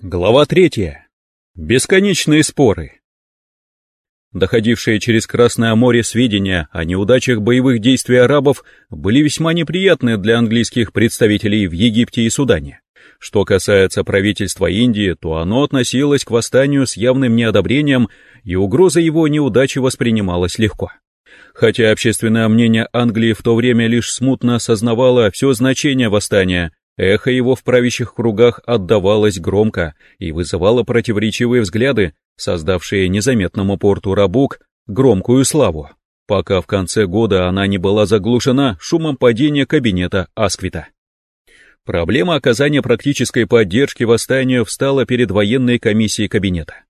Глава третья. Бесконечные споры. Доходившие через Красное море сведения о неудачах боевых действий арабов были весьма неприятны для английских представителей в Египте и Судане. Что касается правительства Индии, то оно относилось к восстанию с явным неодобрением, и угроза его неудачи воспринималась легко. Хотя общественное мнение Англии в то время лишь смутно осознавало все значение восстания, Эхо его в правящих кругах отдавалось громко и вызывало противоречивые взгляды, создавшие незаметному порту Рабук громкую славу, пока в конце года она не была заглушена шумом падения кабинета Асквита. Проблема оказания практической поддержки восстанию встала перед военной комиссией кабинета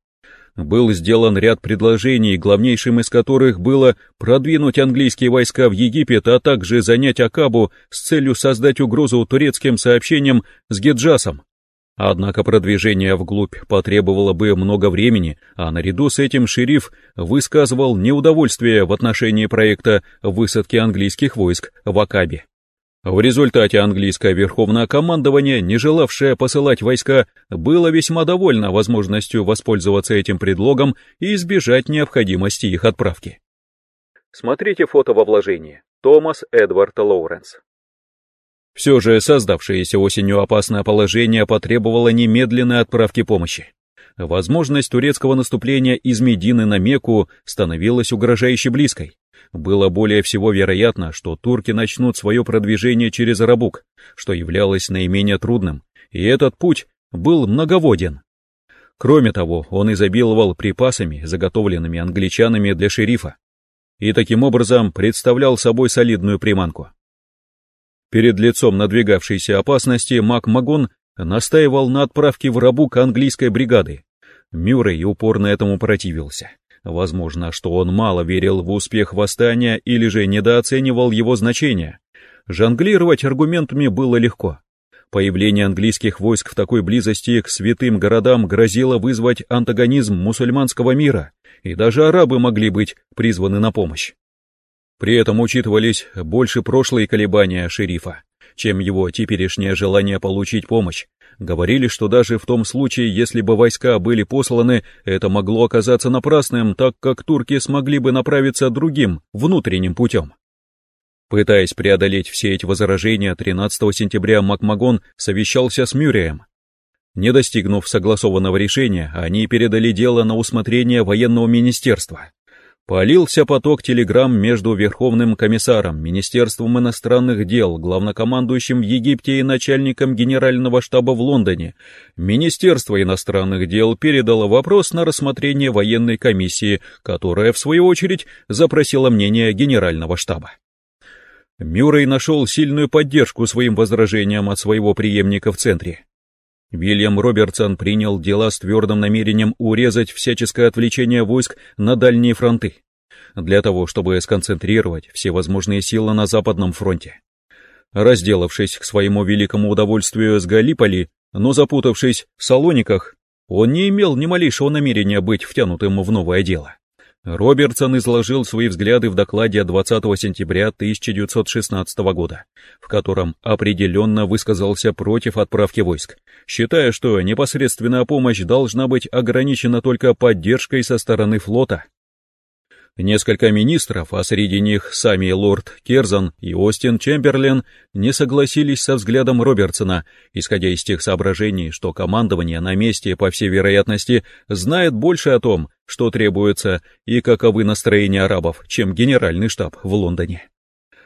был сделан ряд предложений, главнейшим из которых было продвинуть английские войска в Египет, а также занять Акабу с целью создать угрозу турецким сообщениям с Геджасом. Однако продвижение вглубь потребовало бы много времени, а наряду с этим шериф высказывал неудовольствие в отношении проекта высадки английских войск в Акабе. В результате английское верховное командование, не желавшее посылать войска, было весьма довольно возможностью воспользоваться этим предлогом и избежать необходимости их отправки. Смотрите фото во вложении. Томас Эдвард Лоуренс. Все же создавшееся осенью опасное положение потребовало немедленной отправки помощи. Возможность турецкого наступления из Медины на Мекку становилась угрожающе близкой. Было более всего вероятно, что турки начнут свое продвижение через Арабук, что являлось наименее трудным, и этот путь был многоводен. Кроме того, он изобиловал припасами, заготовленными англичанами для шерифа, и таким образом представлял собой солидную приманку. Перед лицом надвигавшейся опасности Мак Магон настаивал на отправке в Рабук английской бригады. Мюррей упорно этому противился. Возможно, что он мало верил в успех восстания или же недооценивал его значение. Жонглировать аргументами было легко. Появление английских войск в такой близости к святым городам грозило вызвать антагонизм мусульманского мира, и даже арабы могли быть призваны на помощь. При этом учитывались больше прошлые колебания шерифа, чем его теперешнее желание получить помощь, Говорили, что даже в том случае, если бы войска были посланы, это могло оказаться напрасным, так как турки смогли бы направиться другим, внутренним путем. Пытаясь преодолеть все эти возражения, 13 сентября Макмагон совещался с Мюрием. Не достигнув согласованного решения, они передали дело на усмотрение военного министерства. Полился поток телеграмм между Верховным комиссаром, Министерством иностранных дел, главнокомандующим в Египте и начальником генерального штаба в Лондоне. Министерство иностранных дел передало вопрос на рассмотрение военной комиссии, которая, в свою очередь, запросила мнение генерального штаба. Мюррей нашел сильную поддержку своим возражениям от своего преемника в центре. Вильям Робертсон принял дела с твердым намерением урезать всяческое отвлечение войск на дальние фронты, для того, чтобы сконцентрировать все возможные силы на Западном фронте. Разделавшись к своему великому удовольствию с Галиполи, но запутавшись в Салониках, он не имел ни малейшего намерения быть втянутым в новое дело. Робертсон изложил свои взгляды в докладе 20 сентября 1916 года, в котором определенно высказался против отправки войск, считая, что непосредственная помощь должна быть ограничена только поддержкой со стороны флота. Несколько министров, а среди них сами лорд Керзан и Остин Чемберлен, не согласились со взглядом Робертсона, исходя из тех соображений, что командование на месте, по всей вероятности, знает больше о том, что требуется и каковы настроения арабов, чем генеральный штаб в Лондоне.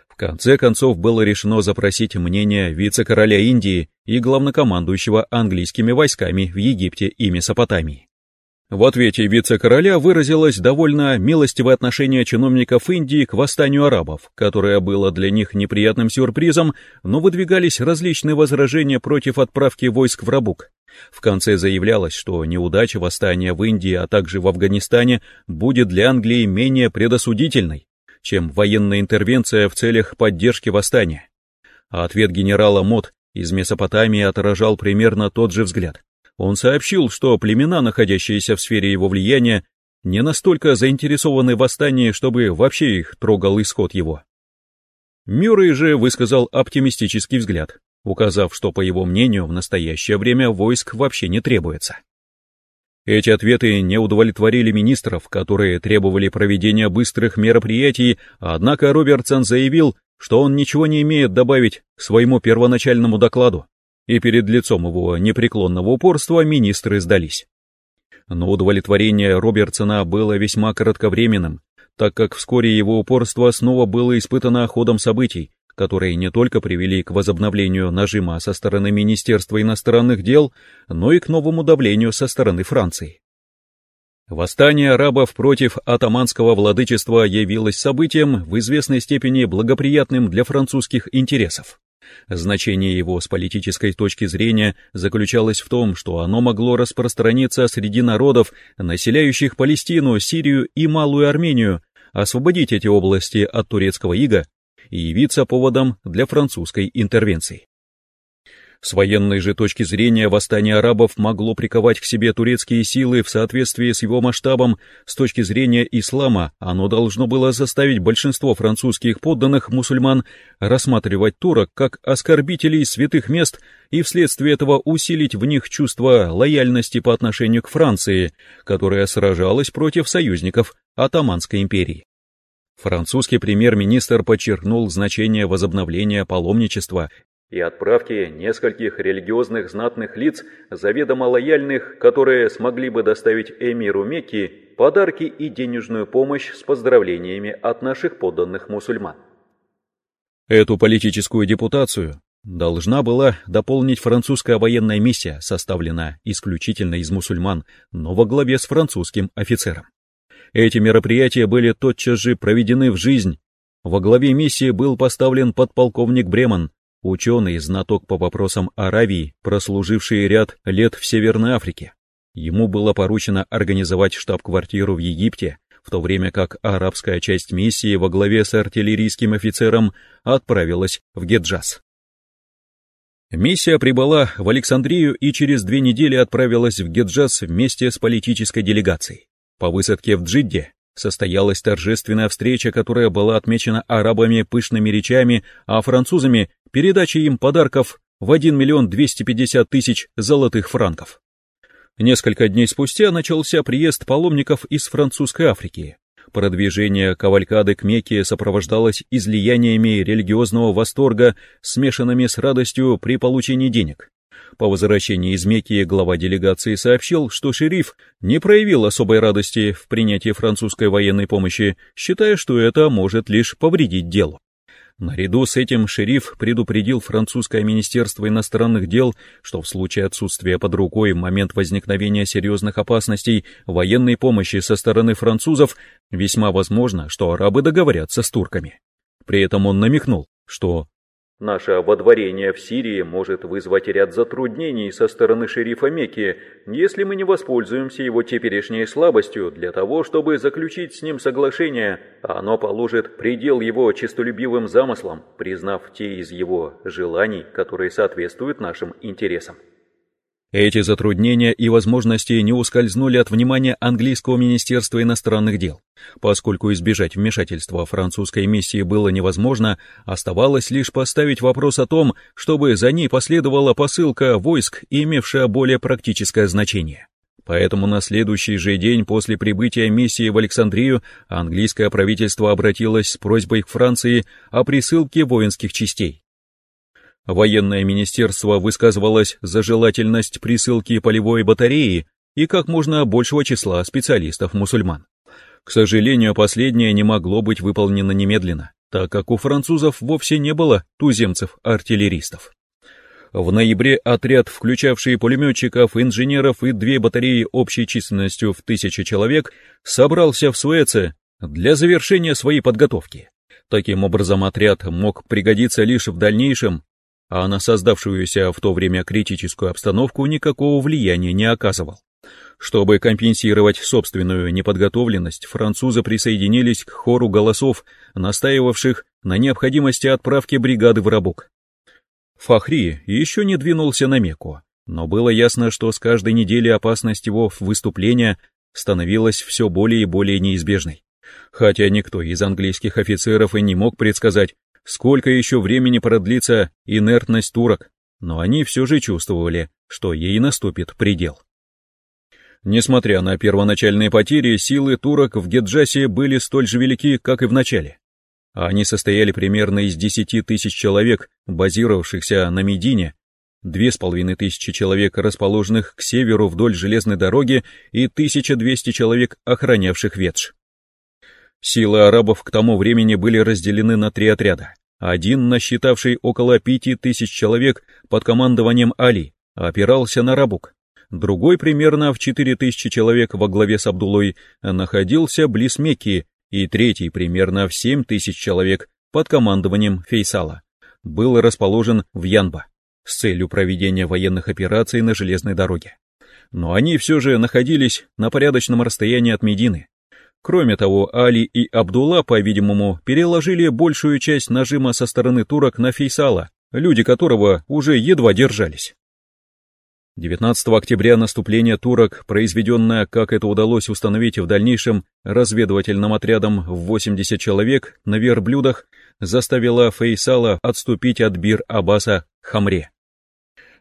В конце концов было решено запросить мнение вице-короля Индии и главнокомандующего английскими войсками в Египте и Месопотамии. В ответе вице-короля выразилось довольно милостивое отношение чиновников Индии к восстанию арабов, которое было для них неприятным сюрпризом, но выдвигались различные возражения против отправки войск в Рабук. В конце заявлялось, что неудача восстания в Индии, а также в Афганистане будет для Англии менее предосудительной, чем военная интервенция в целях поддержки восстания. А ответ генерала Мот из Месопотамии отражал примерно тот же взгляд. Он сообщил, что племена, находящиеся в сфере его влияния, не настолько заинтересованы в восстании, чтобы вообще их трогал исход его. Мюррей же высказал оптимистический взгляд. указав, что, по его мнению, в настоящее время войск вообще не требуется. Эти ответы не удовлетворили министров, которые требовали проведения быстрых мероприятий, однако Робертсон заявил, что он ничего не имеет добавить к своему первоначальному докладу, и перед лицом его непреклонного упорства министры сдались. Но удовлетворение Робертсона было весьма кратковременным, так как вскоре его упорство снова было испытано ходом событий, которые не только привели к возобновлению нажима со стороны Министерства иностранных дел, но и к новому давлению со стороны Франции. Восстание арабов против атаманского владычества явилось событием в известной степени благоприятным для французских интересов. Значение его с политической точки зрения заключалось в том, что оно могло распространиться среди народов, населяющих Палестину, Сирию и Малую Армению, освободить эти области от турецкого ига и явиться поводом для французской интервенции. С военной же точки зрения восстание арабов могло приковать к себе турецкие силы в соответствии с его масштабом, с точки зрения ислама оно должно было заставить большинство французских подданных мусульман рассматривать турок как оскорбителей святых мест и вследствие этого усилить в них чувство лояльности по отношению к Франции, которая сражалась против союзников Атаманской империи. Французский премьер-министр подчеркнул значение возобновления паломничества и отправки нескольких религиозных знатных лиц, заведомо лояльных, которые смогли бы доставить эмиру Мекки подарки и денежную помощь с поздравлениями от наших подданных мусульман. Эту политическую депутацию должна была дополнить французская военная миссия, составленная исключительно из мусульман, но во главе с французским офицером. Эти мероприятия были тотчас же проведены в жизнь. Во главе миссии был поставлен подполковник Бреман, ученый, знаток по вопросам Аравии, прослуживший ряд лет в Северной Африке. Ему было поручено организовать штаб-квартиру в Египте, в то время как арабская часть миссии во главе с артиллерийским офицером отправилась в Геджаз. Миссия прибыла в Александрию и через две недели отправилась в Геджаз вместе с политической делегацией. По высадке в Джидде состоялась торжественная встреча, которая была отмечена арабами пышными речами, а французами передачей им подарков в 1 миллион 250 тысяч золотых франков. Несколько дней спустя начался приезд паломников из французской Африки. Продвижение кавалькады к Мекке сопровождалось излияниями религиозного восторга, смешанными с радостью при получении денег. По возвращении из Мекки глава делегации сообщил, что шериф не проявил особой радости в принятии французской военной помощи, считая, что это может лишь повредить делу. Наряду с этим шериф предупредил французское министерство иностранных дел, что в случае отсутствия под рукой в момент возникновения серьезных опасностей военной помощи со стороны французов весьма возможно, что арабы договорятся с турками. При этом он намекнул, что Наше ободворение в Сирии может вызвать ряд затруднений со стороны шерифа Мекки, если мы не воспользуемся его теперешней слабостью для того, чтобы заключить с ним соглашение, а оно положит предел его честолюбивым замыслам, признав те из его желаний, которые соответствуют нашим интересам. Эти затруднения и возможности не ускользнули от внимания английского министерства иностранных дел. Поскольку избежать вмешательства французской миссии было невозможно, оставалось лишь поставить вопрос о том, чтобы за ней последовала посылка войск, имевшая более практическое значение. Поэтому на следующий же день после прибытия миссии в Александрию английское правительство обратилось с просьбой к Франции о присылке воинских частей. Военное министерство высказывалось за желательность присылки полевой батареи и как можно большего числа специалистов-мусульман. К сожалению, последнее не могло быть выполнено немедленно, так как у французов вовсе не было туземцев-артиллеристов. В ноябре отряд, включавший пулеметчиков, инженеров и две батареи общей численностью в тысячи человек, собрался в Суэце для завершения своей подготовки. Таким образом, отряд мог пригодиться лишь в дальнейшем а на создавшуюся в то время критическую обстановку никакого влияния не оказывал. Чтобы компенсировать собственную неподготовленность, французы присоединились к хору голосов, настаивавших на необходимости отправки бригады в Рабук. Фахри еще не двинулся на Мекку, но было ясно, что с каждой недели опасность его выступления становилась все более и более неизбежной. Хотя никто из английских офицеров и не мог предсказать, сколько еще времени продлится инертность турок. но они все же чувствовали, что ей наступит предел. Несмотря на первоначальные потери, силы турок в Геджасе были столь же велики, как и в начале. Они состояли примерно из 10 тысяч человек, базировавшихся на Медине, две с половиной тысячи человек, расположенных к северу вдоль железной дороги, и 1200 человек, охранявших Ветш. Силы арабов к тому времени были разделены на три отряда. Один, насчитавший около пяти тысяч человек под командованием Али, опирался на Рабук. Другой, примерно в четыре тысячи человек во главе с Абдулой, находился близ Мекки, и третий, примерно в семь тысяч человек под командованием Фейсала, был расположен в Янба с целью проведения военных операций на железной дороге. Но они все же находились на порядочном расстоянии от Медины, Кроме того, Али и Абдулла, по-видимому, переложили большую часть нажима со стороны турок на Фейсала, люди которого уже едва держались. 19 октября наступление турок, произведенное, как это удалось установить в дальнейшем, разведывательным отрядом в 80 человек на верблюдах, заставило Фейсала отступить от Бир-Аббаса Хамре.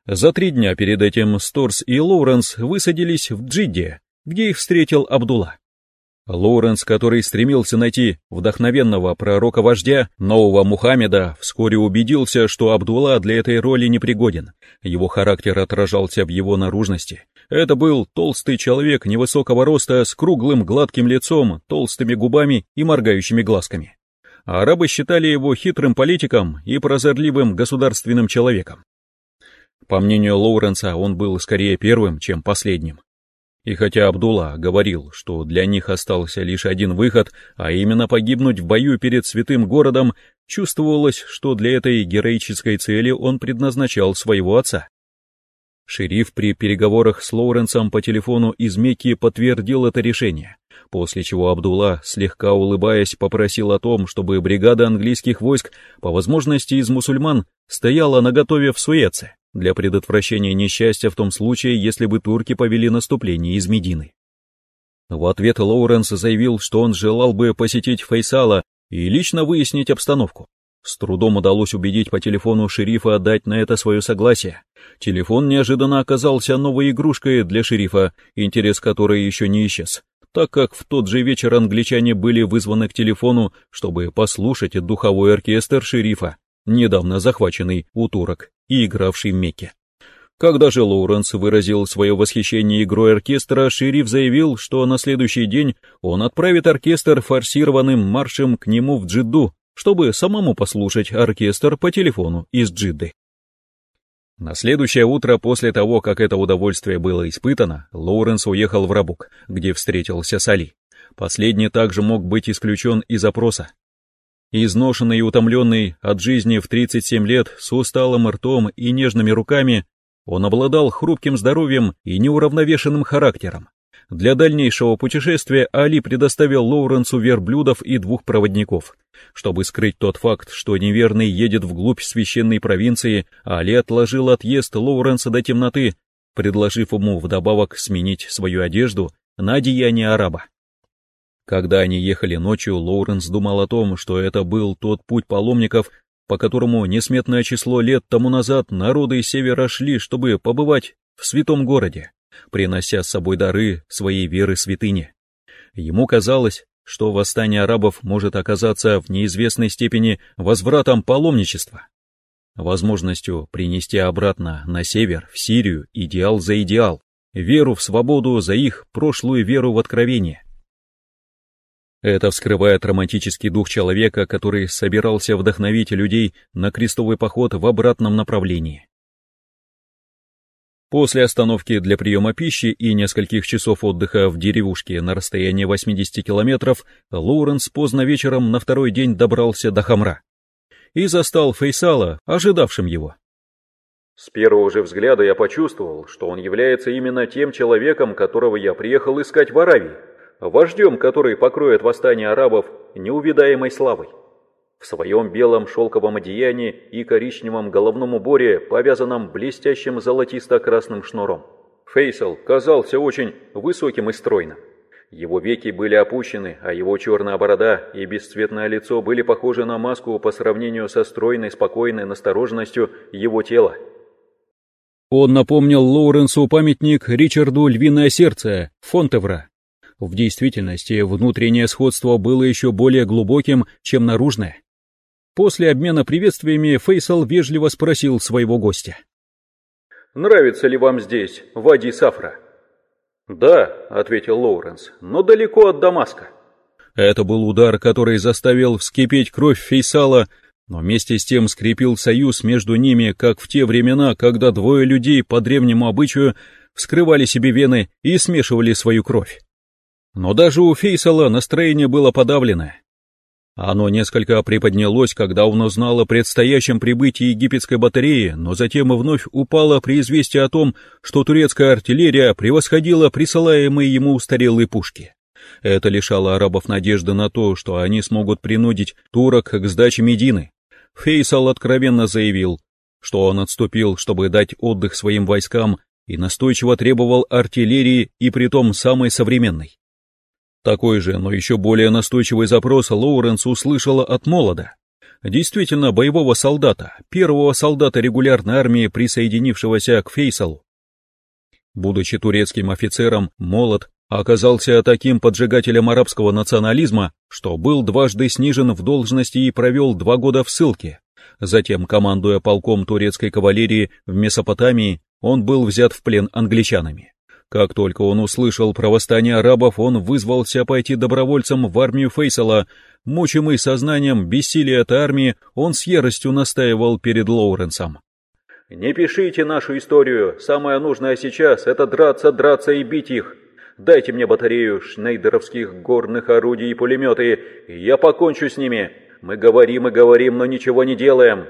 За три дня перед этим Сторс и Лоуренс высадились в Джидде, где их встретил Абдулла. Лоуренс, который стремился найти вдохновенного пророка-вождя, нового Мухаммеда, вскоре убедился, что Абдулла для этой роли непригоден. Его характер отражался в его наружности. Это был толстый человек невысокого роста с круглым гладким лицом, толстыми губами и моргающими глазками. Арабы считали его хитрым политиком и прозорливым государственным человеком. По мнению Лоуренса, он был скорее первым, чем последним. И хотя Абдулла говорил, что для них остался лишь один выход, а именно погибнуть в бою перед святым городом, чувствовалось, что для этой героической цели он предназначал своего отца. Шериф при переговорах с Лоуренсом по телефону из Мекки подтвердил это решение, после чего Абдулла, слегка улыбаясь, попросил о том, чтобы бригада английских войск, по возможности из мусульман, стояла наготове в Суэце для предотвращения несчастья в том случае, если бы турки повели наступление из Медины. В ответ Лоуренс заявил, что он желал бы посетить Фейсала и лично выяснить обстановку. С трудом удалось убедить по телефону шерифа отдать на это свое согласие. Телефон неожиданно оказался новой игрушкой для шерифа, интерес которой еще не исчез, так как в тот же вечер англичане были вызваны к телефону, чтобы послушать духовой оркестр шерифа, недавно захваченный у турок и игравший Мекке. Когда же Лоуренс выразил свое восхищение игрой оркестра, шериф заявил, что на следующий день он отправит оркестр форсированным маршем к нему в Джидду, чтобы самому послушать оркестр по телефону из Джидды. На следующее утро после того, как это удовольствие было испытано, Лоуренс уехал в Рабук, где встретился с Али. Последний также мог быть исключен из опроса, Изношенный и утомленный от жизни в 37 лет, с усталым ртом и нежными руками, он обладал хрупким здоровьем и неуравновешенным характером. Для дальнейшего путешествия Али предоставил Лоуренсу верблюдов и двух проводников. Чтобы скрыть тот факт, что неверный едет вглубь священной провинции, Али отложил отъезд Лоуренса до темноты, предложив ему вдобавок сменить свою одежду на одеяние араба. Когда они ехали ночью, Лоуренс думал о том, что это был тот путь паломников, по которому несметное число лет тому назад народы севера шли, чтобы побывать в святом городе, принося с собой дары своей веры святыни. Ему казалось, что восстание арабов может оказаться в неизвестной степени возвратом паломничества, возможностью принести обратно на север, в Сирию, идеал за идеал, веру в свободу за их прошлую веру в откровение. Это вскрывает романтический дух человека, который собирался вдохновить людей на крестовый поход в обратном направлении. После остановки для приема пищи и нескольких часов отдыха в деревушке на расстоянии 80 километров, Лоуренс поздно вечером на второй день добрался до Хамра и застал Фейсала, ожидавшим его. С первого же взгляда я почувствовал, что он является именно тем человеком, которого я приехал искать в Аравии вождем, который покроет восстание арабов неувидаемой славой. В своем белом шелковом одеянии и коричневом головном уборе, повязанном блестящим золотисто-красным шнуром. Фейсал казался очень высоким и стройным. Его веки были опущены, а его черная борода и бесцветное лицо были похожи на маску по сравнению со стройной, спокойной настороженностью его тела. Он напомнил Лоуренсу памятник Ричарду «Львиное сердце» Фонтевра. В действительности внутреннее сходство было еще более глубоким, чем наружное. После обмена приветствиями Фейсал вежливо спросил своего гостя. «Нравится ли вам здесь, Вади Сафра?» «Да», — ответил Лоуренс, — «но далеко от Дамаска». Это был удар, который заставил вскипеть кровь Фейсала, но вместе с тем скрепил союз между ними, как в те времена, когда двое людей по древнему обычаю вскрывали себе вены и смешивали свою кровь. Но даже у Фейсала настроение было подавленное. Оно несколько приподнялось, когда он узнал о предстоящем прибытии египетской батареи, но затем и вновь упало при известии о том, что турецкая артиллерия превосходила присылаемые ему устарелые пушки. Это лишало арабов надежды на то, что они смогут принудить турок к сдаче Медины. Фейсал откровенно заявил, что он отступил, чтобы дать отдых своим войскам, и настойчиво требовал артиллерии и притом самой современной. Такой же, но еще более настойчивый запрос Лоуренс услышала от Молода. Действительно, боевого солдата, первого солдата регулярной армии, присоединившегося к Фейсалу. Будучи турецким офицером, Молод оказался таким поджигателем арабского национализма, что был дважды снижен в должности и провел два года в ссылке. Затем, командуя полком турецкой кавалерии в Месопотамии, он был взят в плен англичанами. Как только он услышал про восстание арабов, он вызвался пойти добровольцем в армию Фейсала. Мучимый сознанием бессилия этой армии, он с яростью настаивал перед Лоуренсом. «Не пишите нашу историю. Самое нужное сейчас — это драться, драться и бить их. Дайте мне батарею шнейдеровских горных орудий и пулеметы, и я покончу с ними. Мы говорим и говорим, но ничего не делаем.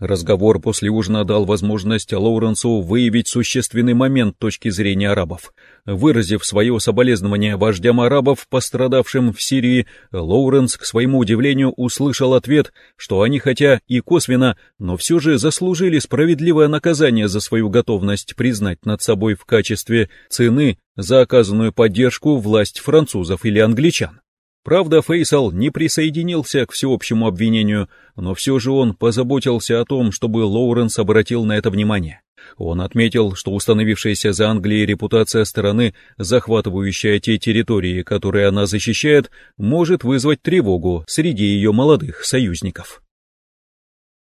Разговор после ужина дал возможность Лоуренсу выявить существенный момент точки зрения арабов. Выразив свое соболезнование вождям арабов, пострадавшим в Сирии, Лоуренс, к своему удивлению, услышал ответ, что они хотя и косвенно, но все же заслужили справедливое наказание за свою готовность признать над собой в качестве цены за оказанную поддержку власть французов или англичан. Правда, Фейсал не присоединился к всеобщему обвинению, но все же он позаботился о том, чтобы Лоуренс обратил на это внимание. Он отметил, что установившаяся за Англией репутация страны, захватывающая те территории, которые она защищает, может вызвать тревогу среди ее молодых союзников.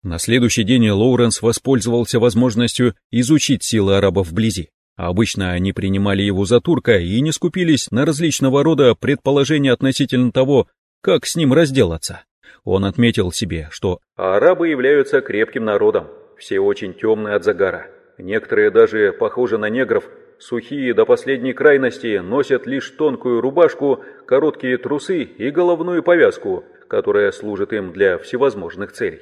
На следующий день Лоуренс воспользовался возможностью изучить силы арабов вблизи. Обычно они принимали его за турка и не скупились на различного рода предположения относительно того, как с ним разделаться. Он отметил себе, что «арабы являются крепким народом, все очень темные от загара. Некоторые даже похожи на негров, сухие до последней крайности, носят лишь тонкую рубашку, короткие трусы и головную повязку, которая служит им для всевозможных целей».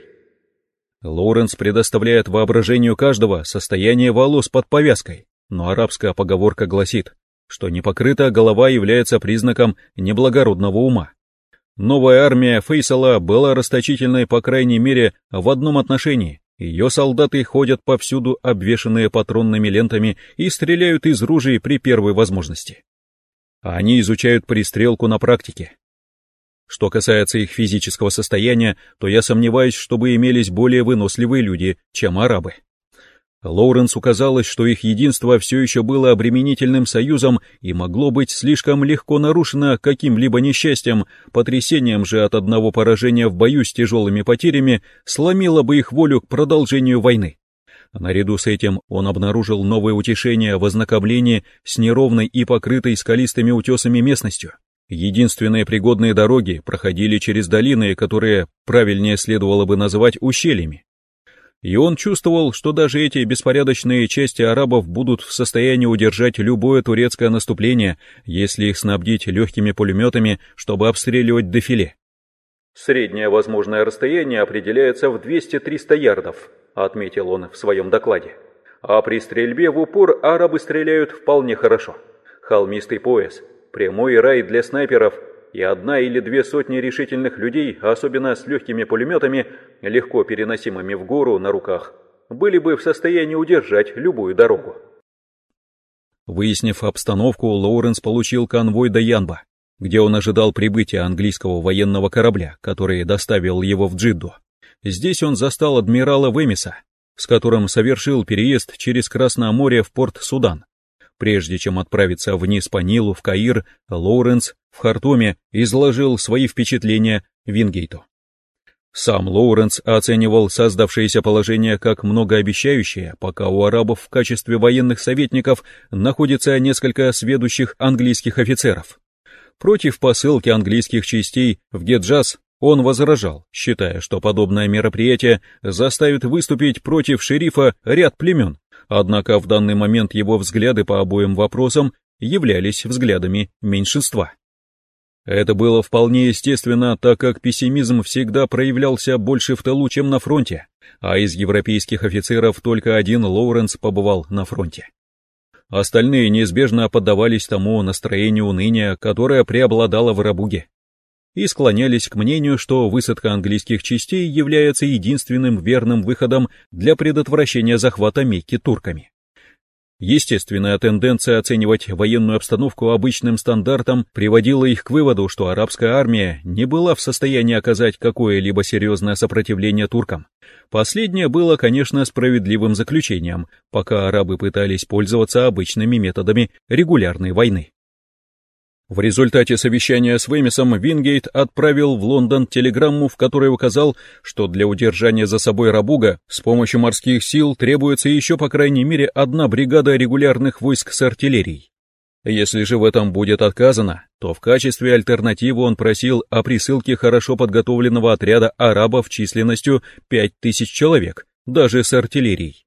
Лоуренс предоставляет воображению каждого состояние волос под повязкой, но арабская поговорка гласит, что непокрытая голова является признаком неблагородного ума. Новая армия Фейсала была расточительной по крайней мере в одном отношении. Ее солдаты ходят повсюду обвешанные патронными лентами и стреляют из ружей при первой возможности. Они изучают пристрелку на практике. Что касается их физического состояния, то я сомневаюсь, чтобы имелись более выносливые люди, чем арабы. Лоуренсу казалось, что их единство все еще было обременительным союзом и могло быть слишком легко нарушено каким-либо несчастьем, потрясением же от одного поражения в бою с тяжелыми потерями сломило бы их волю к продолжению войны. Наряду с этим он обнаружил новое утешение в ознакомлении с неровной и покрытой скалистыми утесами местностью. Единственные пригодные дороги проходили через долины, которые правильнее следовало бы называть ущельями и он чувствовал, что даже эти беспорядочные части арабов будут в состоянии удержать любое турецкое наступление, если их снабдить легкими пулеметами, чтобы обстреливать дефиле. «Среднее возможное расстояние определяется в 200-300 ярдов», отметил он в своем докладе. «А при стрельбе в упор арабы стреляют вполне хорошо. Холмистый пояс, прямой рай для снайперов – и одна или две сотни решительных людей, особенно с легкими пулеметами, легко переносимыми в гору на руках, были бы в состоянии удержать любую дорогу. Выяснив обстановку, Лоуренс получил конвой до Янба, где он ожидал прибытия английского военного корабля, который доставил его в Джидду. Здесь он застал адмирала Вемиса. с которым совершил переезд через Красное море в порт Судан. Прежде чем отправиться вниз по Нилу в Каир, Лоуренс в Хартуме изложил свои впечатления Вингейту. Сам Лоуренс оценивал создавшееся положение как многообещающее, пока у арабов в качестве военных советников находится несколько сведущих английских офицеров. Против посылки английских частей в Геджаз он возражал, считая, что подобное мероприятие заставит выступить против шерифа ряд племен, однако в данный момент его взгляды по обоим вопросам являлись взглядами меньшинства. Это было вполне естественно, так как пессимизм всегда проявлялся больше в тылу, чем на фронте, а из европейских офицеров только один Лоуренс побывал на фронте. Остальные неизбежно поддавались тому настроению уныния, которое преобладало в Рабуге, и склонялись к мнению, что высадка английских частей является единственным верным выходом для предотвращения захвата Мекки турками. Естественная тенденция оценивать военную обстановку обычным стандартом приводила их к выводу, что арабская армия не была в состоянии оказать какое-либо серьезное сопротивление туркам. Последнее было, конечно, справедливым заключением, пока арабы пытались пользоваться обычными методами регулярной войны. В результате совещания с Вемисом Вингейт отправил в Лондон телеграмму, в которой указал, что для удержания за собой Рабуга с помощью морских сил требуется еще по крайней мере одна бригада регулярных войск с артиллерией. Если же в этом будет отказано, то в качестве альтернативы он просил о присылке хорошо подготовленного отряда арабов численностью 5000 человек, даже с артиллерией.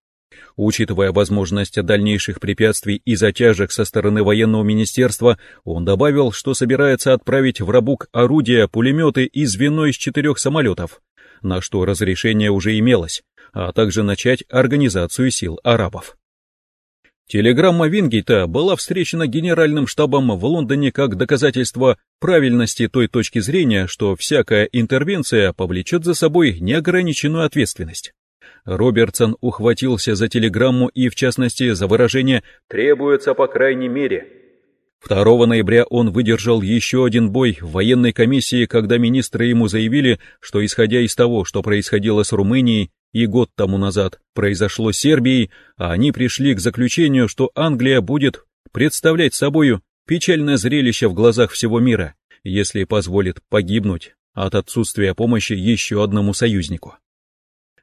Учитывая возможность дальнейших препятствий и затяжек со стороны военного министерства, он добавил, что собирается отправить в Рабук орудия, пулеметы и звено из четырех самолетов, на что разрешение уже имелось, а также начать организацию сил арабов. Телеграмма Вингейта была встречена генеральным штабом в Лондоне как доказательство правильности той точки зрения, что всякая интервенция повлечет за собой неограниченную ответственность. Робертсон ухватился за телеграмму и, в частности, за выражение «требуется по крайней мере». 2 ноября он выдержал еще один бой в военной комиссии, когда министры ему заявили, что исходя из того, что происходило с Румынией и год тому назад произошло с Сербией, а они пришли к заключению, что Англия будет представлять собою печальное зрелище в глазах всего мира, если позволит погибнуть от отсутствия помощи еще одному союзнику.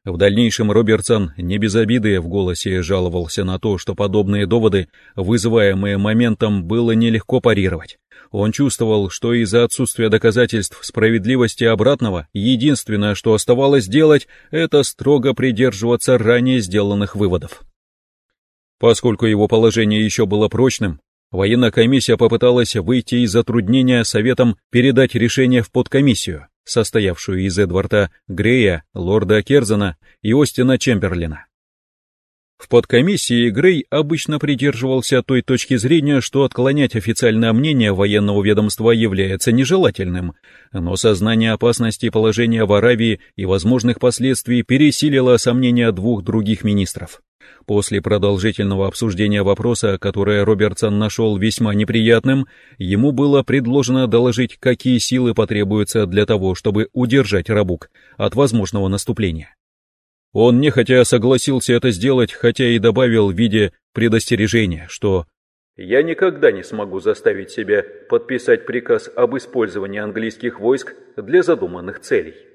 В дальнейшем Робертсон не без обиды в голосе жаловался на то, что подобные доводы, вызываемые моментом, было нелегко парировать. Он чувствовал, что из-за отсутствия доказательств справедливости обратного, единственное, что оставалось делать, это строго придерживаться ранее сделанных выводов. Поскольку его положение еще было прочным, военная комиссия попыталась выйти из затруднения советом передать решение в подкомиссию, состоявшую из Эдварда Грея, лорда Керзена и Остина Чемберлина. В подкомиссии Грей обычно придерживался той точки зрения, что отклонять официальное мнение военного ведомства является нежелательным, но сознание опасности положения в Аравии и возможных последствий пересилило сомнения двух других министров. После продолжительного обсуждения вопроса, которое Робертсон нашел весьма неприятным, ему было предложено доложить, какие силы потребуются для того, чтобы удержать Рабук от возможного наступления. Он нехотя согласился это сделать, хотя и добавил в виде предостережения, что «Я никогда не смогу заставить себя подписать приказ об использовании английских войск для задуманных целей».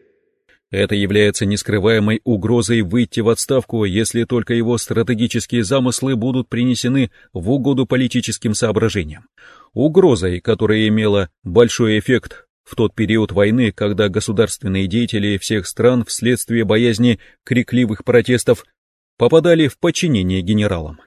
Это является нескрываемой угрозой выйти в отставку, если только его стратегические замыслы будут принесены в угоду политическим соображениям. Угрозой, которая имела большой эффект в тот период войны, когда государственные деятели всех стран вследствие боязни крикливых протестов попадали в подчинение генералам.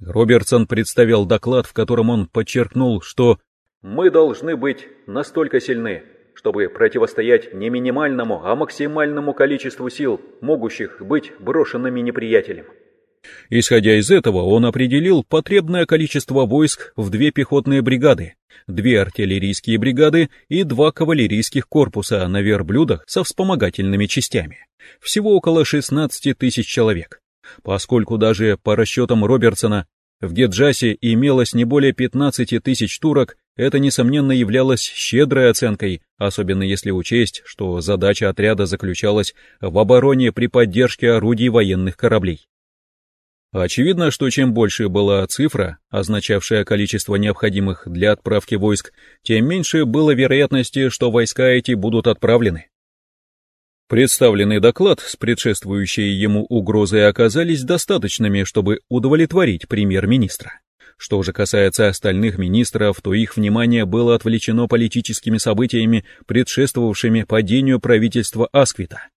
Робертсон представил доклад, в котором он подчеркнул, что «мы должны быть настолько сильны, чтобы противостоять не минимальному, а максимальному количеству сил, могущих быть брошенными неприятелем. Исходя из этого, он определил потребное количество войск в две пехотные бригады, две артиллерийские бригады и два кавалерийских корпуса на верблюдах со вспомогательными частями. Всего около 16 тысяч человек. Поскольку даже по расчетам Робертсона в Геджасе имелось не более 15 тысяч турок, это, несомненно, являлось щедрой оценкой, особенно если учесть, что задача отряда заключалась в обороне при поддержке орудий военных кораблей. Очевидно, что чем больше была цифра, означавшая количество необходимых для отправки войск, тем меньше было вероятности, что войска эти будут отправлены. Представленный доклад с предшествующей ему угрозой оказались достаточными, чтобы удовлетворить премьер-министра. Что же касается остальных министров, то их внимание было отвлечено политическими событиями, предшествовавшими падению правительства Асквита.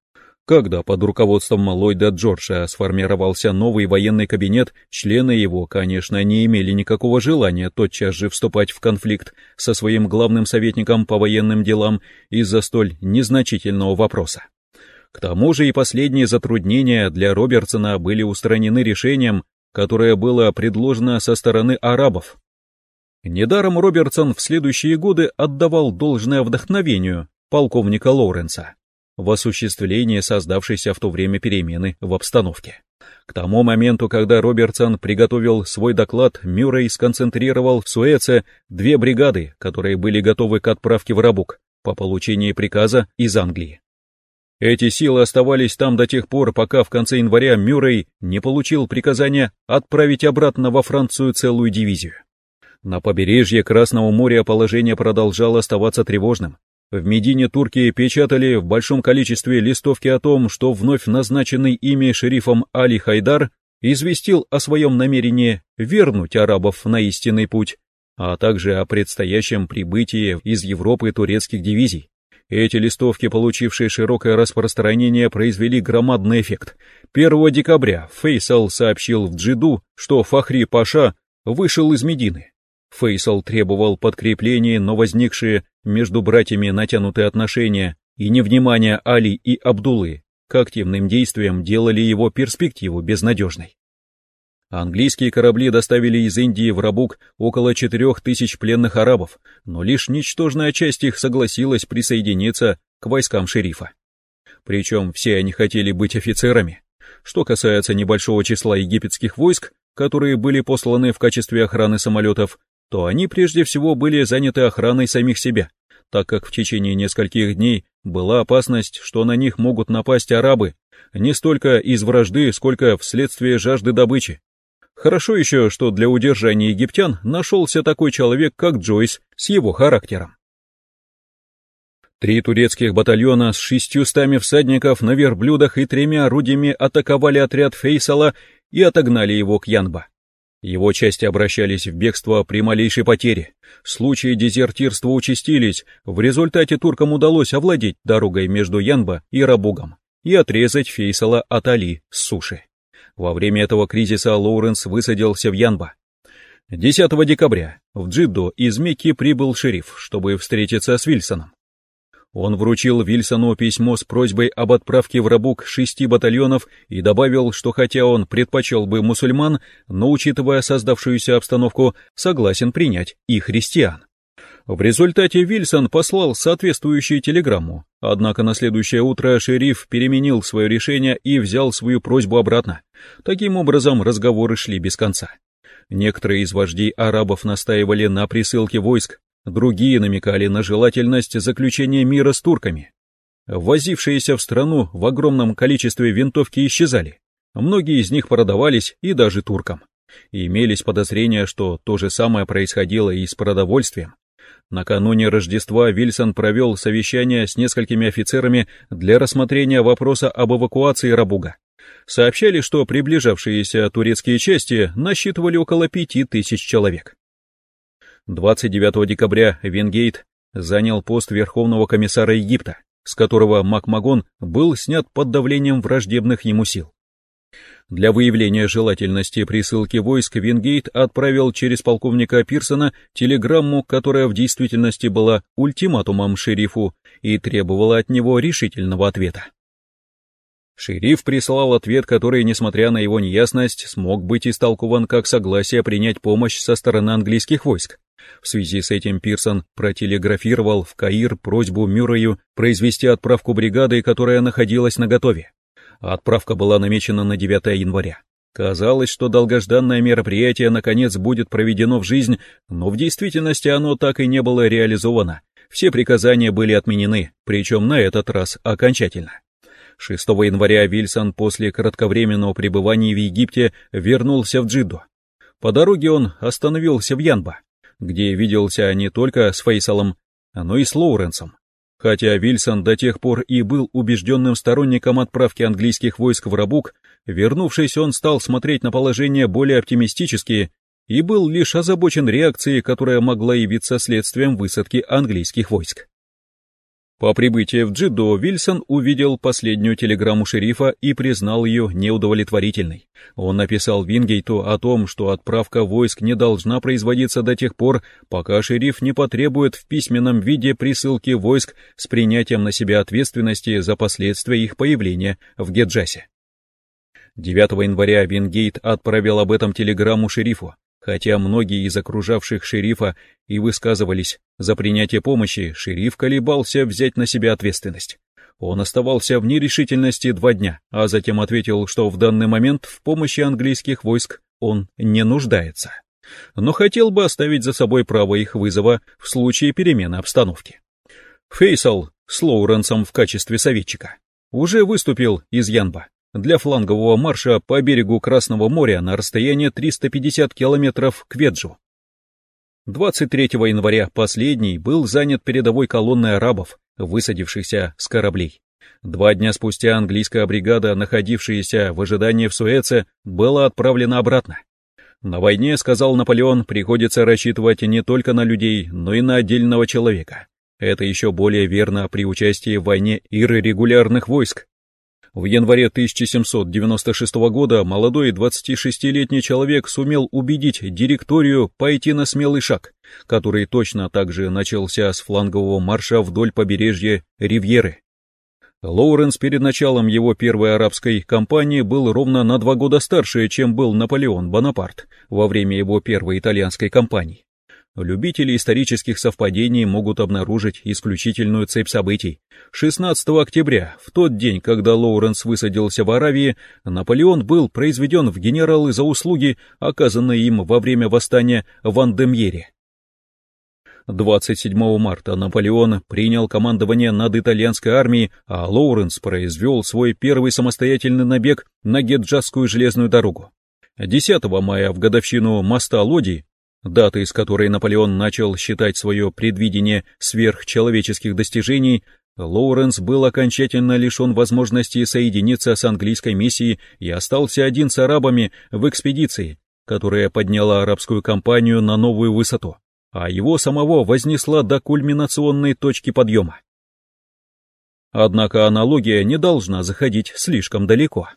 Когда под руководством Ллойда Джорджа сформировался новый военный кабинет, члены его, конечно, не имели никакого желания тотчас же вступать в конфликт со своим главным советником по военным делам из-за столь незначительного вопроса. К тому же и последние затруднения для Робертсона были устранены решением, которое было предложено со стороны арабов. Недаром Робертсон в следующие годы отдавал должное вдохновению полковника Лоуренса в осуществлении создавшейся в то время перемены в обстановке. К тому моменту, когда Робертсон приготовил свой доклад, Мюррей сконцентрировал в Суэце две бригады, которые были готовы к отправке в Рабук по получении приказа из Англии. Эти силы оставались там до тех пор, пока в конце января Мюррей не получил приказания отправить обратно во Францию целую дивизию. На побережье Красного моря положение продолжало оставаться тревожным. В Медине турки печатали в большом количестве листовки о том, что вновь назначенный ими шерифом Али Хайдар известил о своем намерении вернуть арабов на истинный путь, а также о предстоящем прибытии из Европы турецких дивизий. Эти листовки, получившие широкое распространение, произвели громадный эффект. 1 декабря Фейсал сообщил в Джиду, что Фахри Паша вышел из Медины. Фейсал требовал подкрепления, но возникшие между братьями натянутые отношения и невнимание Али и Абдулы к активным действиям делали его перспективу безнадежной. Английские корабли доставили из Индии в Рабук около четырех тысяч пленных арабов, но лишь ничтожная часть их согласилась присоединиться к войскам шерифа. Причем все они хотели быть офицерами. Что касается небольшого числа египетских войск, которые были посланы в качестве охраны самолетов, то они прежде всего были заняты охраной самих себя, так как в течение нескольких дней была опасность, что на них могут напасть арабы, не столько из вражды, сколько вследствие жажды добычи. Хорошо еще, что для удержания египтян нашелся такой человек, как Джойс, с его характером. Три турецких батальона с шестьюстами всадников на верблюдах и тремя орудиями атаковали отряд Фейсала и отогнали его к Янба. Его части обращались в бегство при малейшей потере. Случаи дезертирства участились, в результате туркам удалось овладеть дорогой между Янба и Рабугом и отрезать Фейсала от Али с суши. Во время этого кризиса Лоуренс высадился в Янба. 10 декабря в Джидду из Мекки прибыл шериф, чтобы встретиться с Вильсоном. Он вручил Вильсону письмо с просьбой об отправке в Рабук шести батальонов и добавил, что хотя он предпочел бы мусульман, но, учитывая создавшуюся обстановку, согласен принять и христиан. В результате Вильсон послал соответствующую телеграмму, однако на следующее утро шериф переменил свое решение и взял свою просьбу обратно. Таким образом, разговоры шли без конца. Некоторые из вождей арабов настаивали на присылке войск, другие намекали на желательность заключения мира с турками. Ввозившиеся в страну в огромном количестве винтовки исчезали. Многие из них продавались и даже туркам. Имелись подозрения, что то же самое происходило и с продовольствием. Накануне Рождества Вильсон провел совещание с несколькими офицерами для рассмотрения вопроса об эвакуации Рабуга. Сообщали, что приближавшиеся турецкие части насчитывали около пяти тысяч человек. 29 декабря Венгейт занял пост Верховного комиссара Египта, с которого Макмагон был снят под давлением враждебных ему сил. Для выявления желательности присылки войск Вингейт отправил через полковника Пирсона телеграмму, которая в действительности была ультиматумом шерифу и требовала от него решительного ответа. Шериф прислал ответ, который, несмотря на его неясность, смог быть истолкован как согласие принять помощь со стороны английских войск. В связи с этим Пирсон протелеграфировал в Каир просьбу Мюррею произвести отправку бригады, которая находилась на готове. Отправка была намечена на 9 января. Казалось, что долгожданное мероприятие наконец будет проведено в жизнь, но в действительности оно так и не было реализовано. Все приказания были отменены, причем на этот раз окончательно. 6 января Вильсон после кратковременного пребывания в Египте вернулся в Джидду. По дороге он остановился в Янба, где виделся не только с Фейсалом, но и с Лоуренсом. Хотя Вильсон до тех пор и был убежденным сторонником отправки английских войск в Рабук, вернувшись, он стал смотреть на положение более оптимистически и был лишь озабочен реакцией, которая могла явиться следствием высадки английских войск. По прибытии в Джидо Вильсон увидел последнюю телеграмму шерифа и признал ее неудовлетворительной. Он написал Вингейту о том, что отправка войск не должна производиться до тех пор, пока шериф не потребует в письменном виде присылки войск с принятием на себя ответственности за последствия их появления в Геджасе. 9 января Вингейт отправил об этом телеграмму шерифу, Хотя многие из окружавших шерифа и высказывались за принятие помощи, шериф колебался взять на себя ответственность. Он оставался в нерешительности два дня, а затем ответил, что в данный момент в помощи английских войск он не нуждается, но хотел бы оставить за собой право их вызова в случае перемены обстановки. Фейсал с Лоуренсом в качестве советчика уже выступил из Янба, для флангового марша по берегу Красного моря на расстояние 350 километров к Веджу. 23 января последний был занят передовой колонной арабов, высадившихся с кораблей. Два дня спустя английская бригада, находившаяся в ожидании в Суэце, была отправлена обратно. На войне, сказал Наполеон, приходится рассчитывать не только на людей, но и на отдельного человека. Это еще более верно при участии в войне иррегулярных войск, в январе 1796 года молодой 26-летний человек сумел убедить директорию пойти на смелый шаг, который точно так же начался с флангового марша вдоль побережья Ривьеры. Лоуренс перед началом его первой арабской кампании был ровно на два года старше, чем был Наполеон Бонапарт во время его первой итальянской кампании. Любители исторических совпадений могут обнаружить исключительную цепь событий. 16 октября, в тот день, когда Лоуренс высадился в Аравии, Наполеон был произведен в генералы за услуги, оказанные им во время восстания в Андемьере. 27 марта Наполеон принял командование над итальянской армией, а Лоуренс произвел свой первый самостоятельный набег на Геджасскую железную дорогу. 10 мая в годовщину моста Лоди даты с которой Наполеон начал считать свое предвидение сверхчеловеческих достижений, Лоуренс был окончательно лишен возможности соединиться с английской миссией и остался один с арабами в экспедиции, которая подняла арабскую кампанию на новую высоту, а его самого вознесла до кульминационной точки подъема. Однако аналогия не должна заходить слишком далеко.